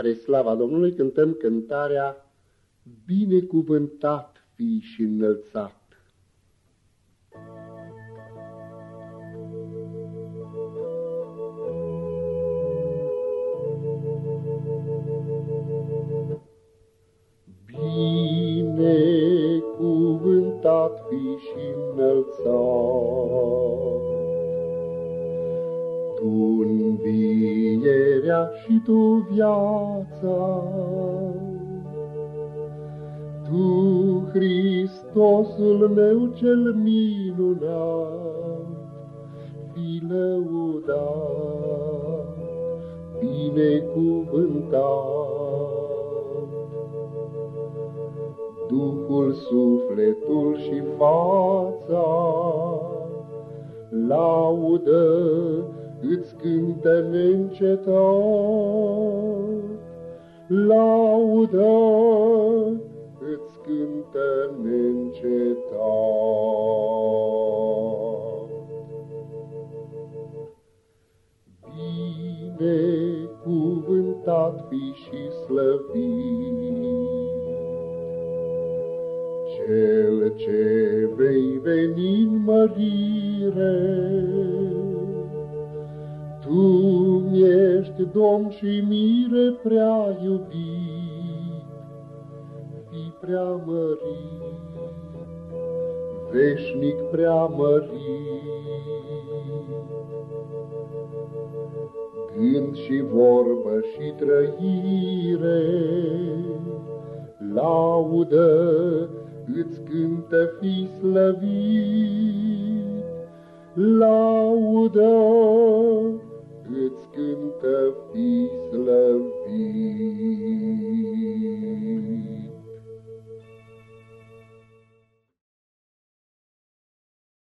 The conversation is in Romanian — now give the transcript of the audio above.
Spre slava Domnului cântăm cântarea Binecuvântat fi și înălțat. Binecuvântat fi și înălțat. Învierea și tu viața, Tu, Hristosul meu cel minunat, fi lăudat, binecuvântat. Duhul, sufletul și fața, laudă îți cântă neîncetat. Laudă îți cântă neîncetat. Binecuvântat fi și slăvit, cel ce vei veni în mărire. Ești Domn și mire prea iubit, fi prea mărit, veșnic prea mărit. Gând și vorbă și trăire, laudă îți cântă fi slăvit, laudă îți cântă fi slăvit.